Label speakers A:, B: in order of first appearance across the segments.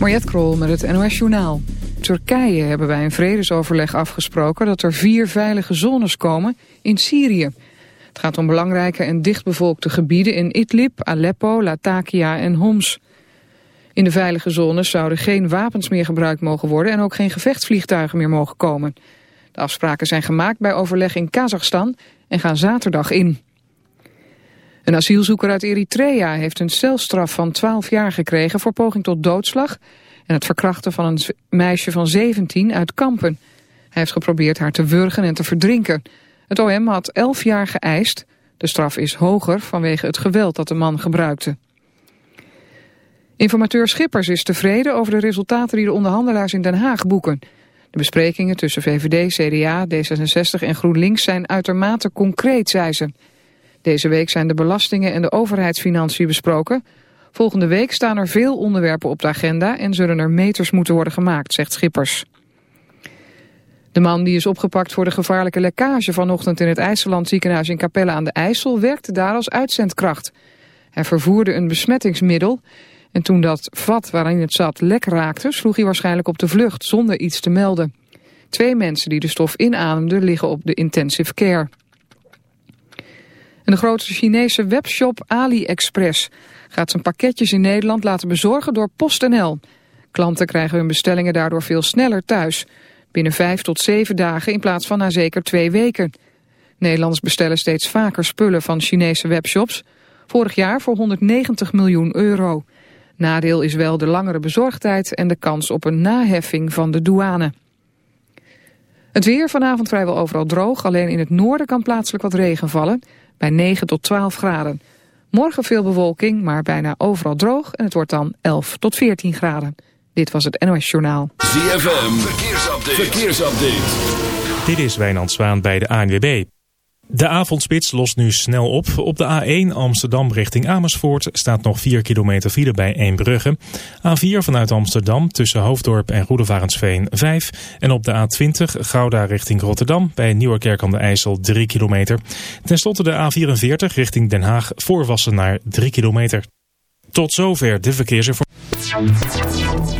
A: Mariette Krol met het NOS Journaal. Turkije hebben bij een vredesoverleg afgesproken dat er vier veilige zones komen in Syrië. Het gaat om belangrijke en dichtbevolkte gebieden in Idlib, Aleppo, Latakia en Homs. In de veilige zones zouden geen wapens meer gebruikt mogen worden en ook geen gevechtsvliegtuigen meer mogen komen. De afspraken zijn gemaakt bij overleg in Kazachstan en gaan zaterdag in. Een asielzoeker uit Eritrea heeft een celstraf van 12 jaar gekregen voor poging tot doodslag en het verkrachten van een meisje van 17 uit Kampen. Hij heeft geprobeerd haar te wurgen en te verdrinken. Het OM had 11 jaar geëist. De straf is hoger vanwege het geweld dat de man gebruikte. Informateur Schippers is tevreden over de resultaten die de onderhandelaars in Den Haag boeken. De besprekingen tussen VVD, CDA, D66 en GroenLinks zijn uitermate concreet, zei ze. Deze week zijn de belastingen en de overheidsfinanciën besproken. Volgende week staan er veel onderwerpen op de agenda en zullen er meters moeten worden gemaakt, zegt Schippers. De man die is opgepakt voor de gevaarlijke lekkage vanochtend in het IJsseland ziekenhuis in Capelle aan de IJssel werkte daar als uitzendkracht. Hij vervoerde een besmettingsmiddel en toen dat vat waarin het zat lek raakte sloeg hij waarschijnlijk op de vlucht zonder iets te melden. Twee mensen die de stof inademden liggen op de intensive care. De grootste Chinese webshop AliExpress gaat zijn pakketjes in Nederland laten bezorgen door PostNL. Klanten krijgen hun bestellingen daardoor veel sneller thuis. Binnen vijf tot zeven dagen in plaats van na zeker twee weken. Nederlanders bestellen steeds vaker spullen van Chinese webshops. Vorig jaar voor 190 miljoen euro. Nadeel is wel de langere bezorgtijd en de kans op een naheffing van de douane. Het weer vanavond vrijwel overal droog. Alleen in het noorden kan plaatselijk wat regen vallen. Bij 9 tot 12 graden. Morgen veel bewolking, maar bijna overal droog. En het wordt dan 11 tot 14 graden. Dit was het NOS Journaal.
B: ZFM, verkeersupdate. verkeersupdate.
C: Dit is Wijnand Zwaan bij de ANWB. De avondspits lost nu snel op. Op de A1 Amsterdam richting Amersfoort staat nog 4 kilometer file bij Eembrugge. A4 vanuit Amsterdam tussen Hoofddorp en Roedevarensveen 5. En op de A20 Gouda richting Rotterdam bij Nieuwerkerk aan de IJssel 3 kilometer. Ten slotte de A44 richting Den Haag voor naar 3 kilometer. Tot zover de verkeersinformatie.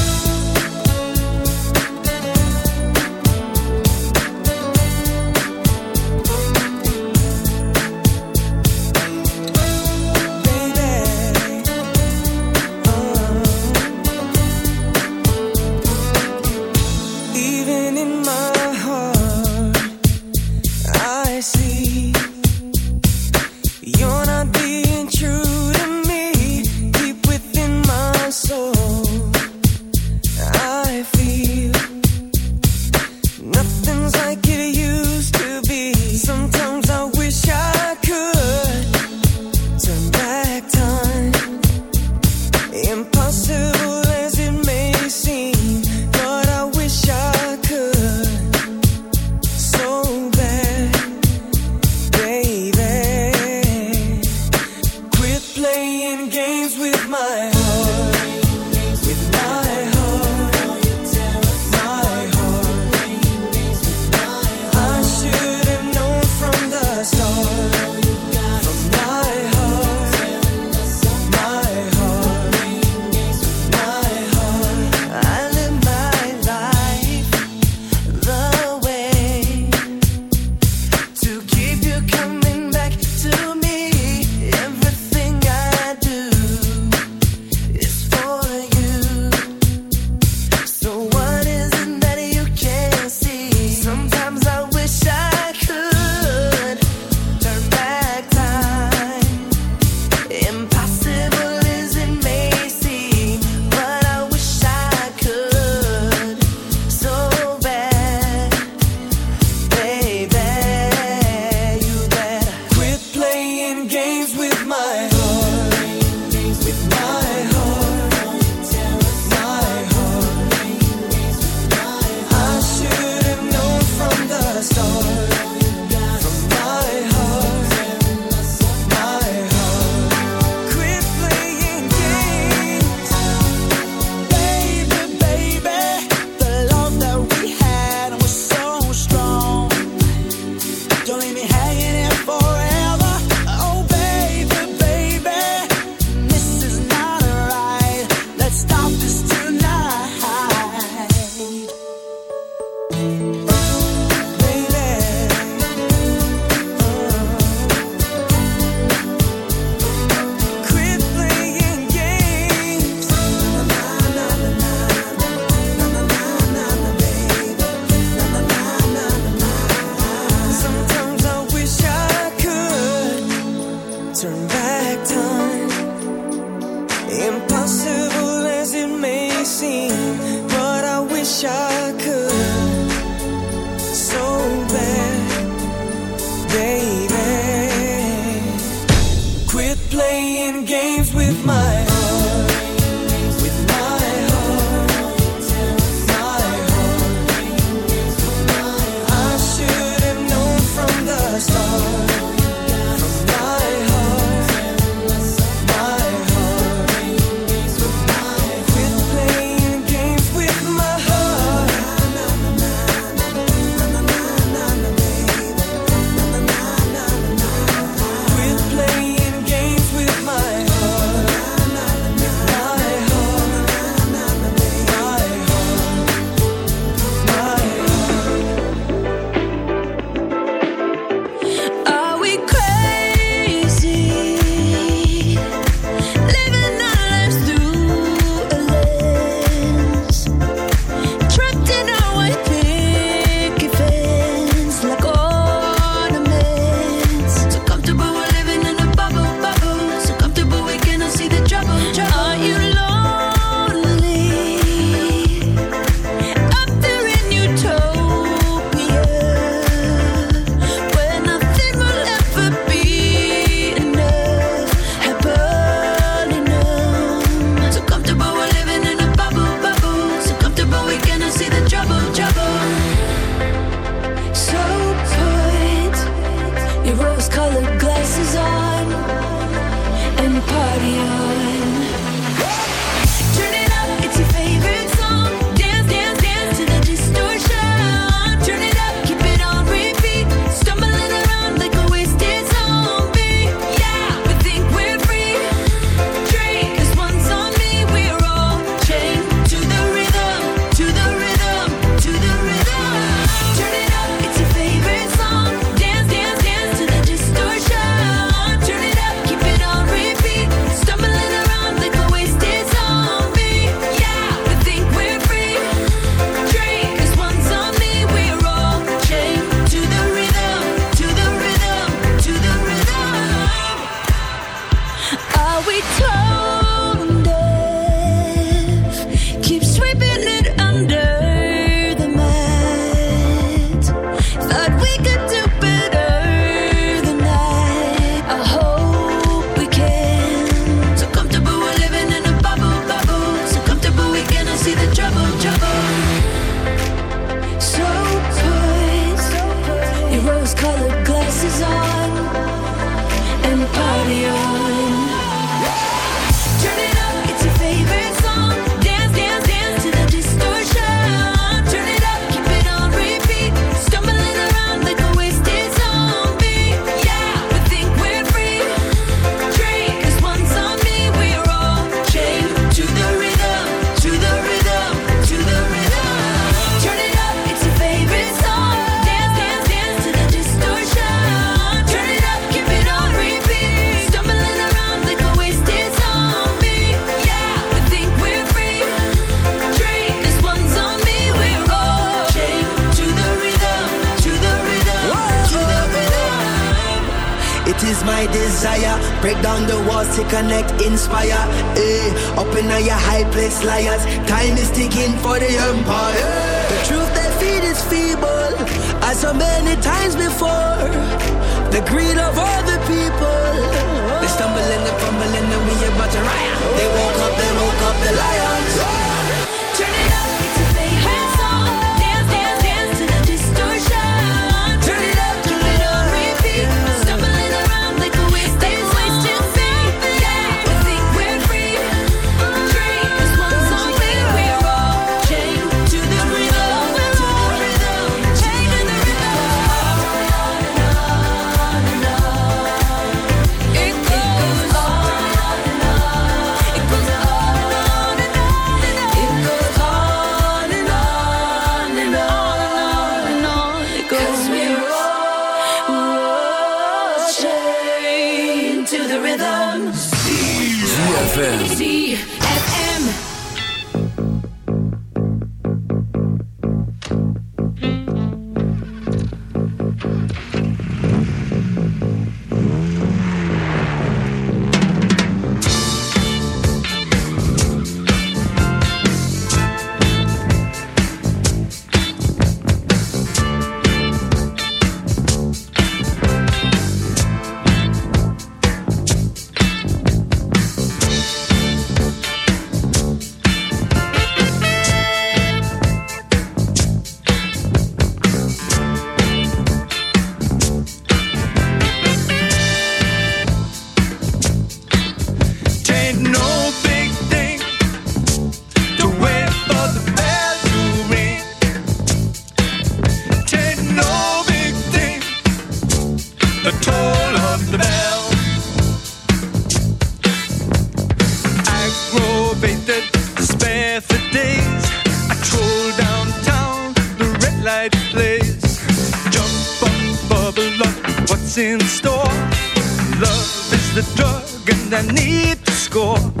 D: need to score.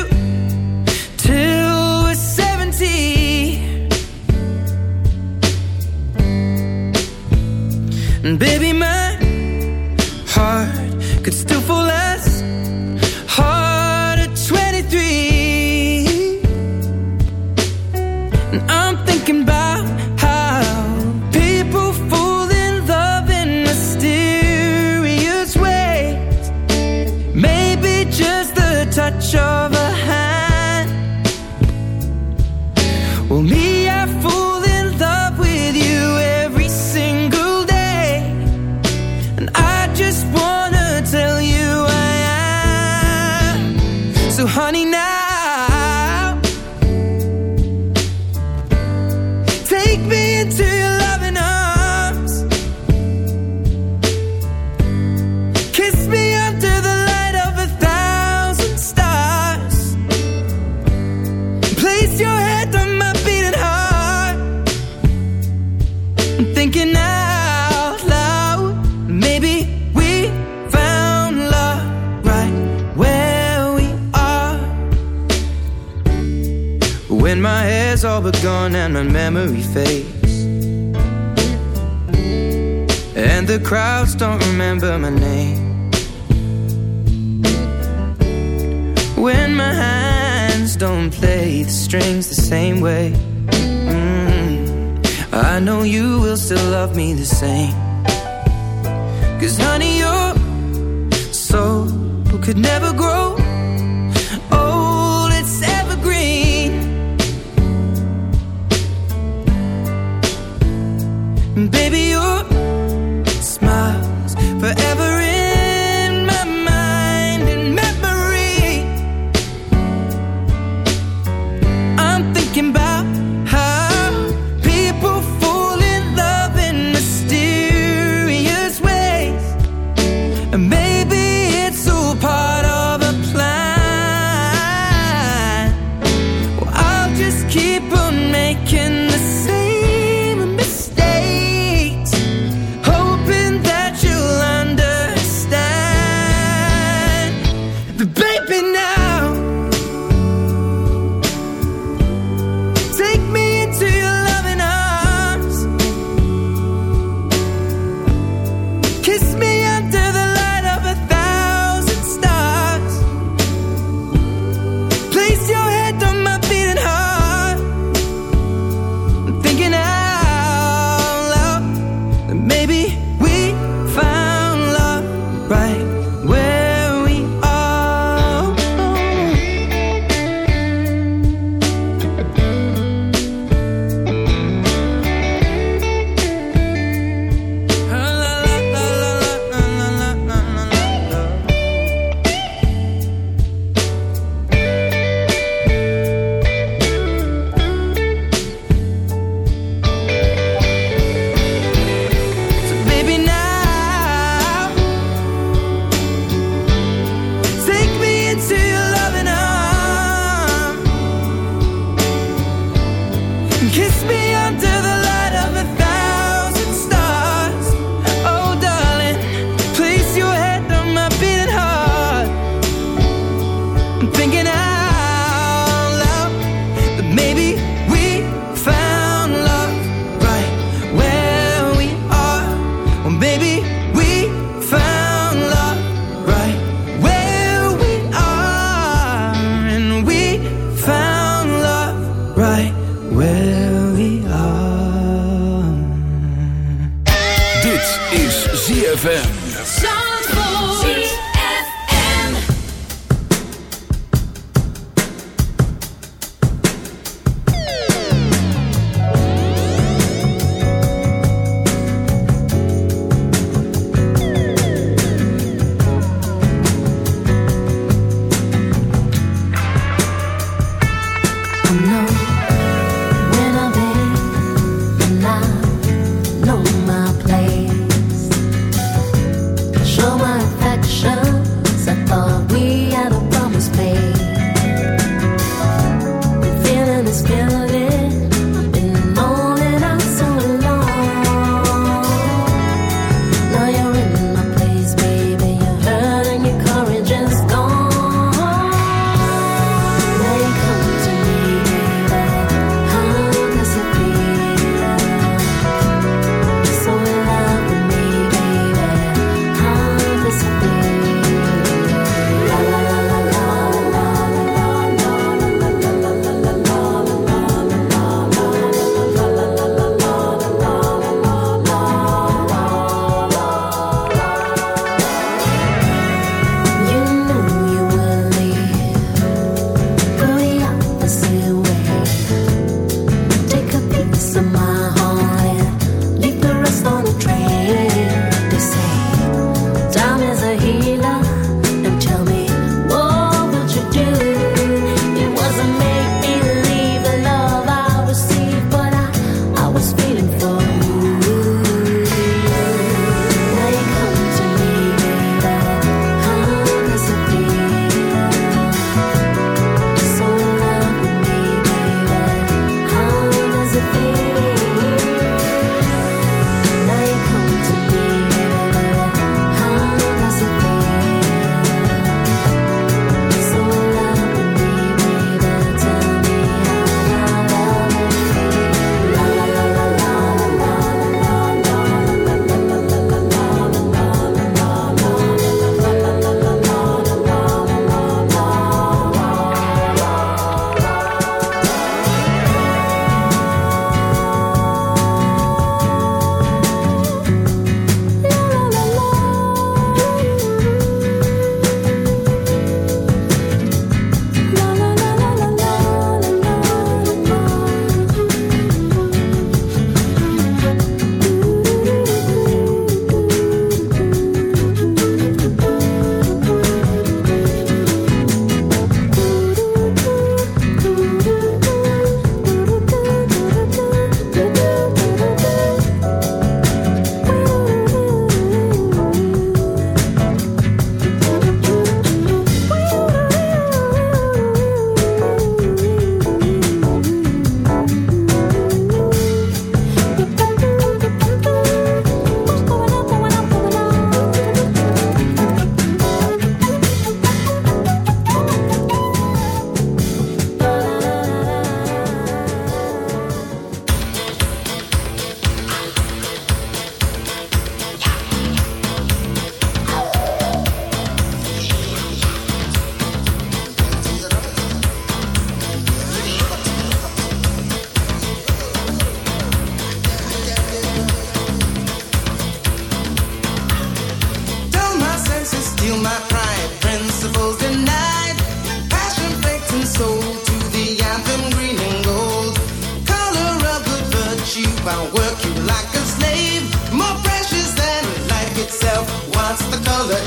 E: Baby, my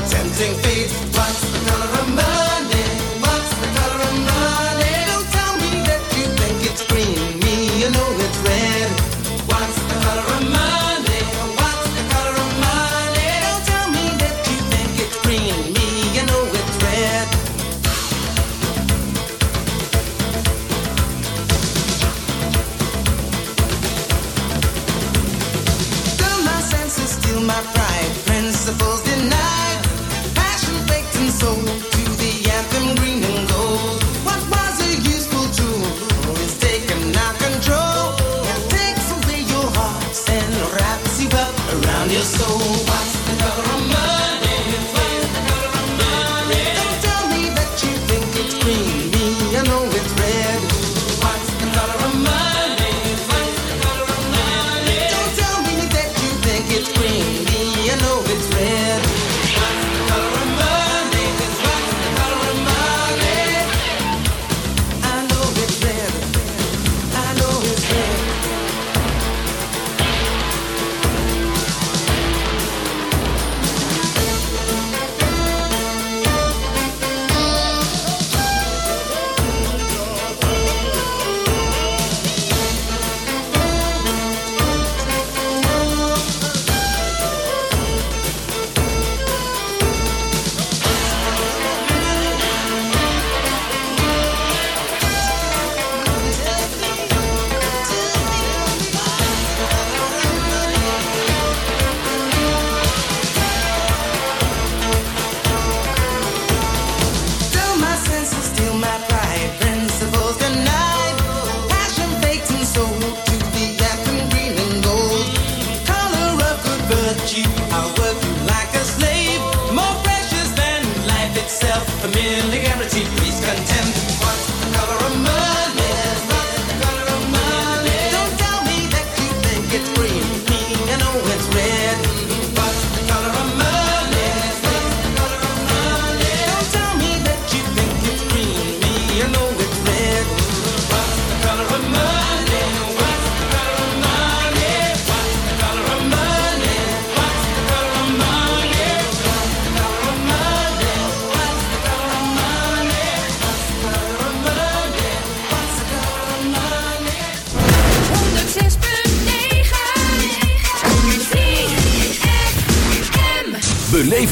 F: tempting
G: feelings.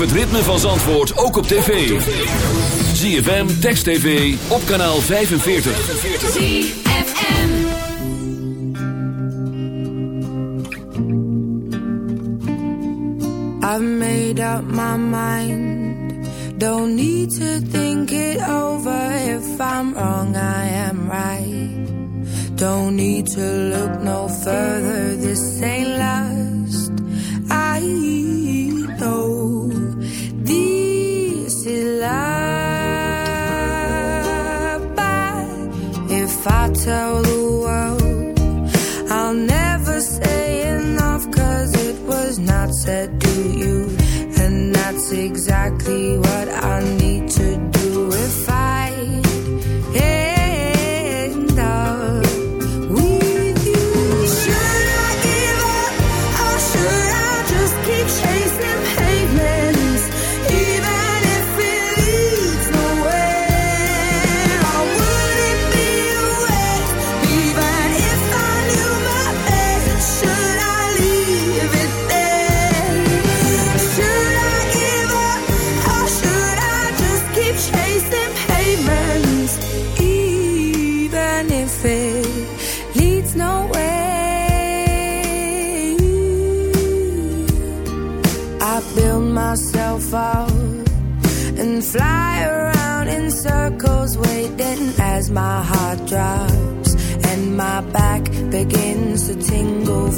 G: het ritme van Zandvoort ook op tv. ZFM, Text TV, op kanaal 45.
H: ZFM I've made up my mind. Don't need to think it over. If I'm wrong, I am right. Don't need to look no further. This ain't love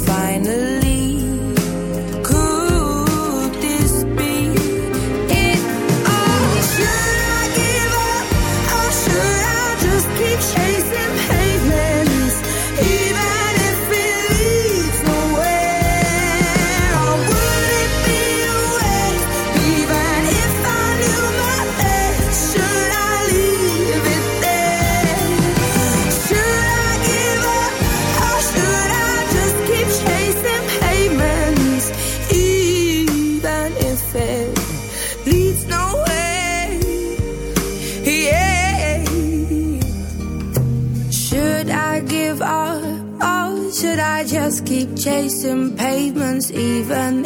H: finally. Even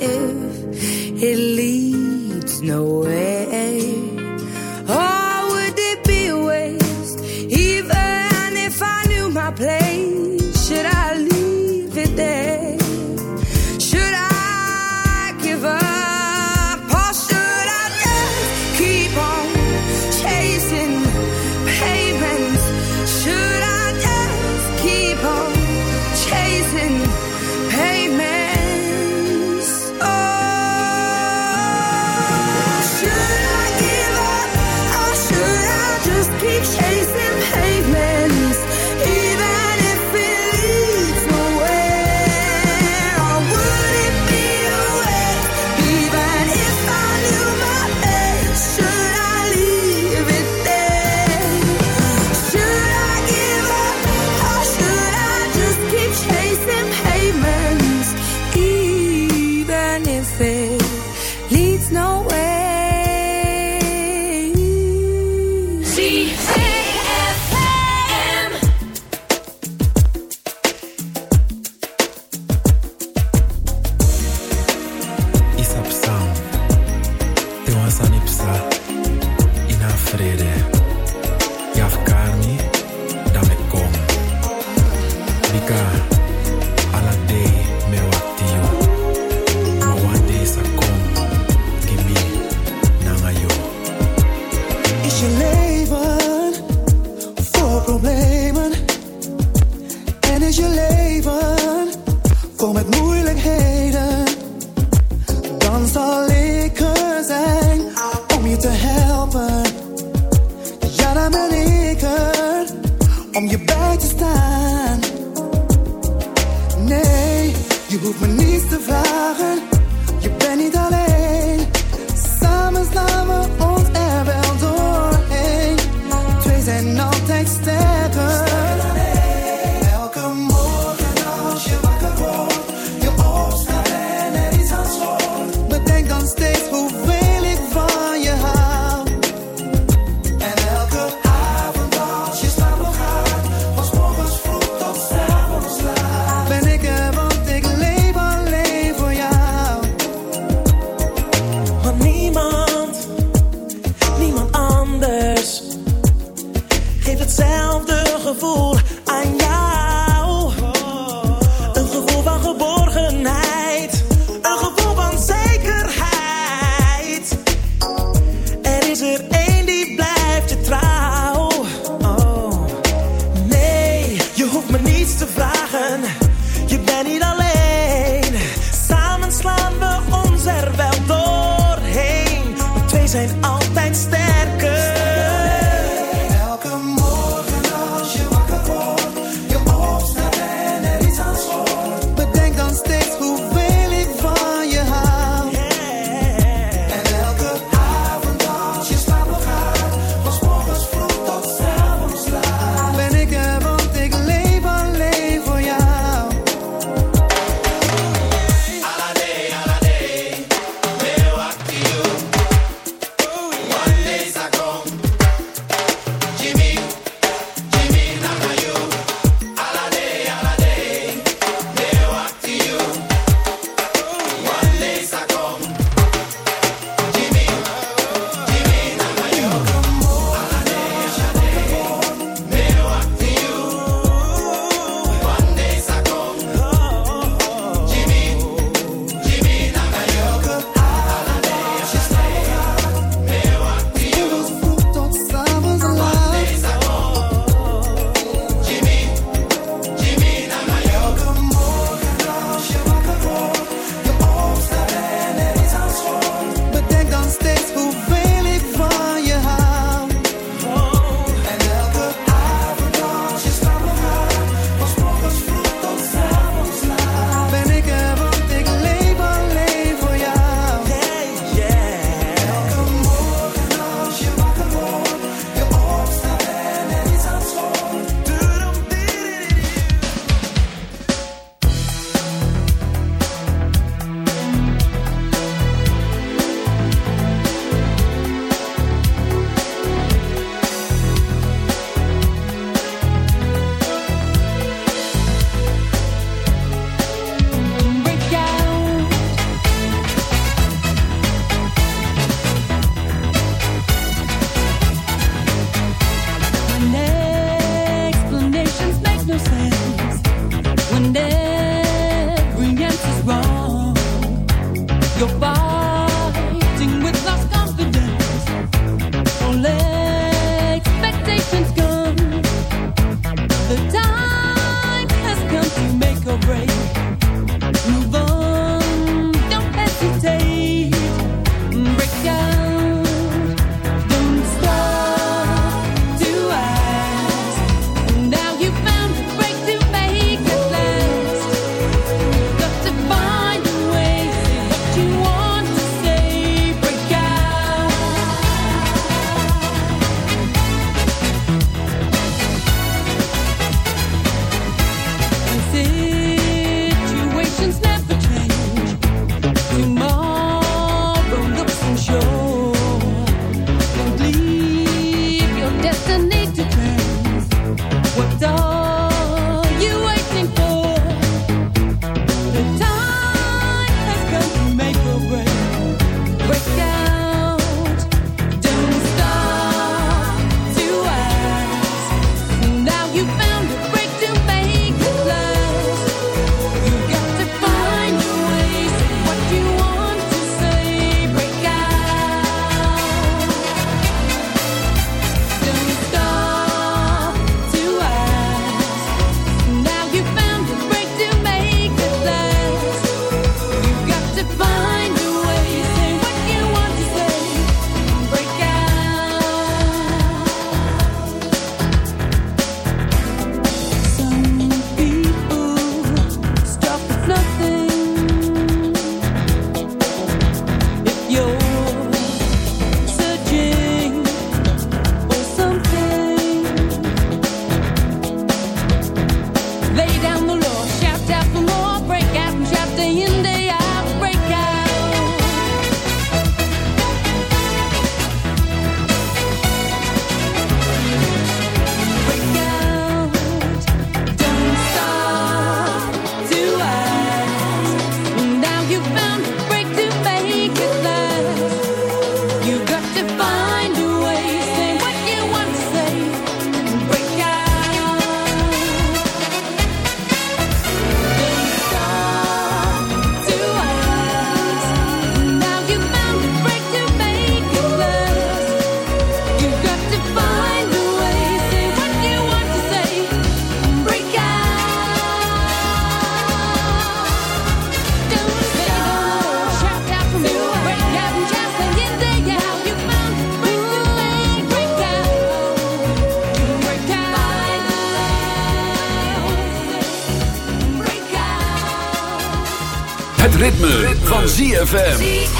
I: ZFM.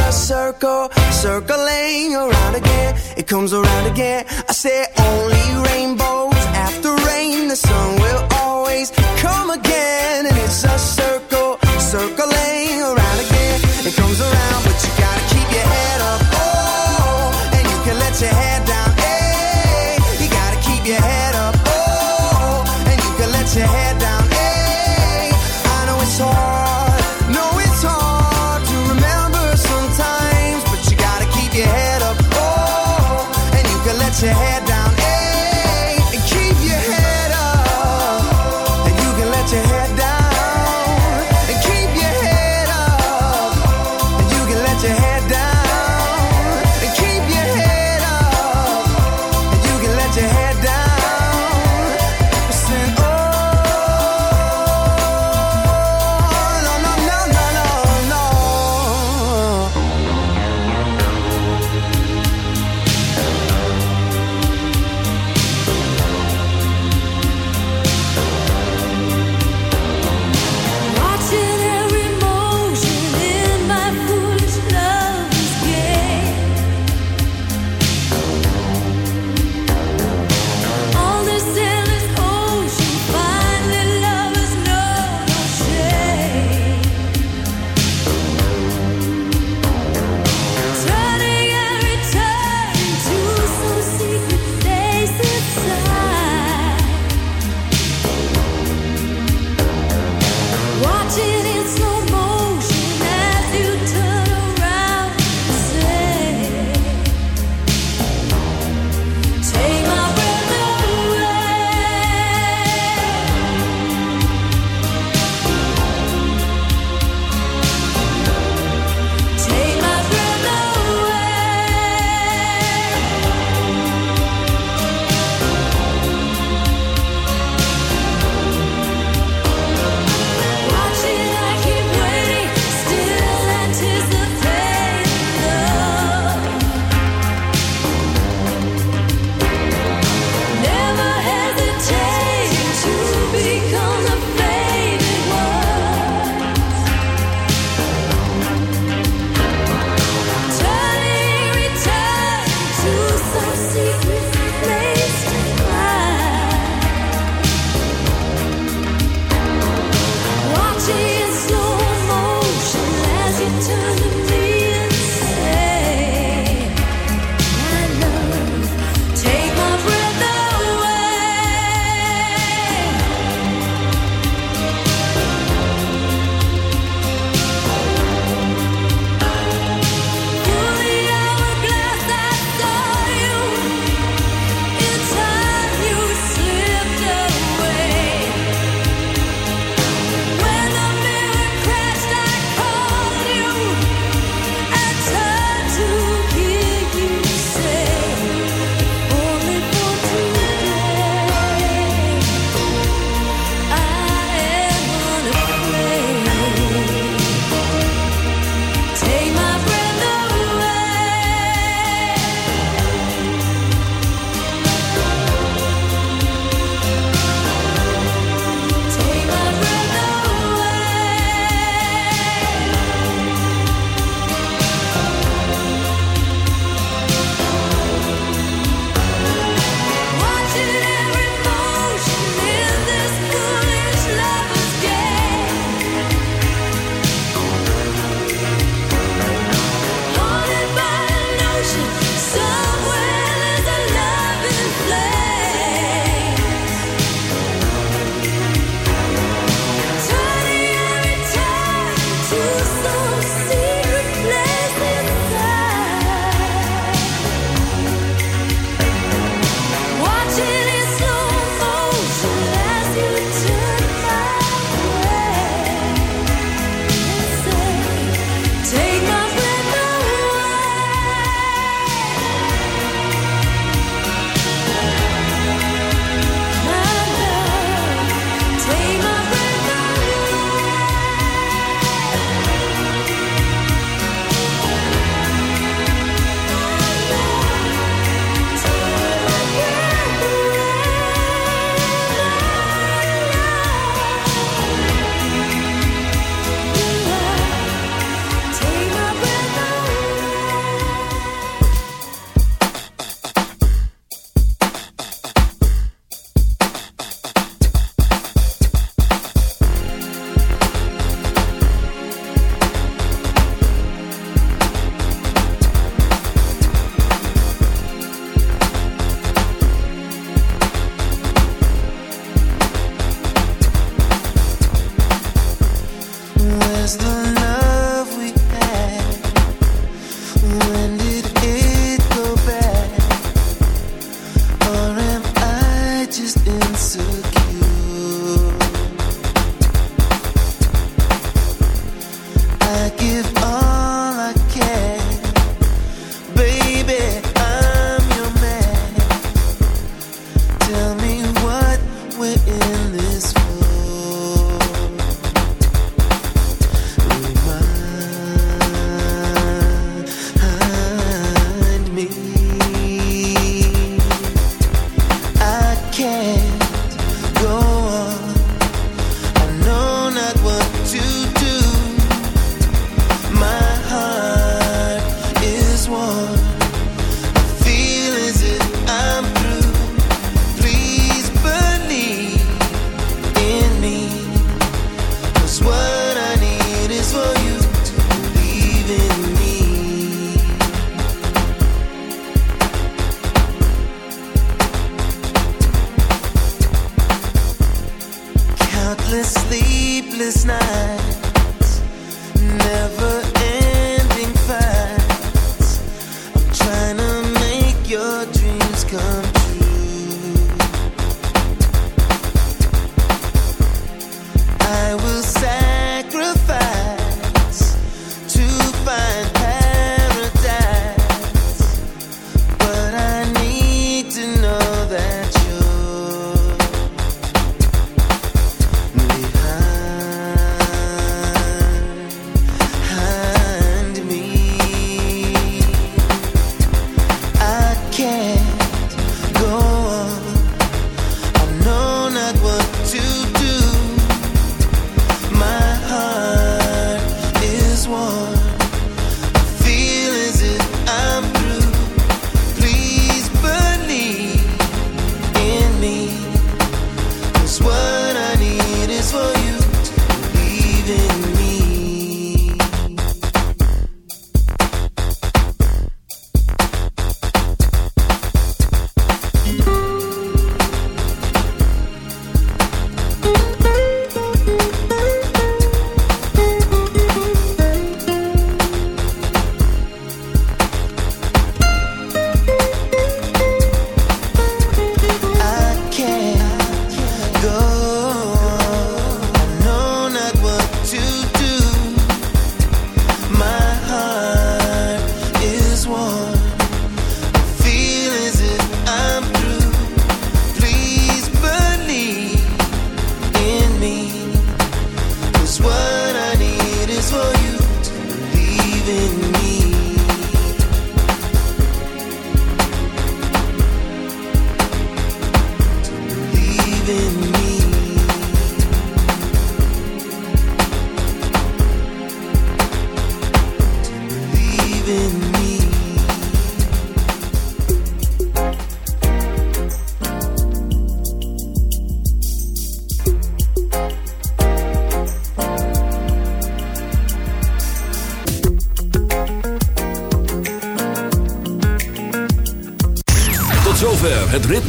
J: circle, circling around again. It comes around again. I say only rainbows after rain. The sun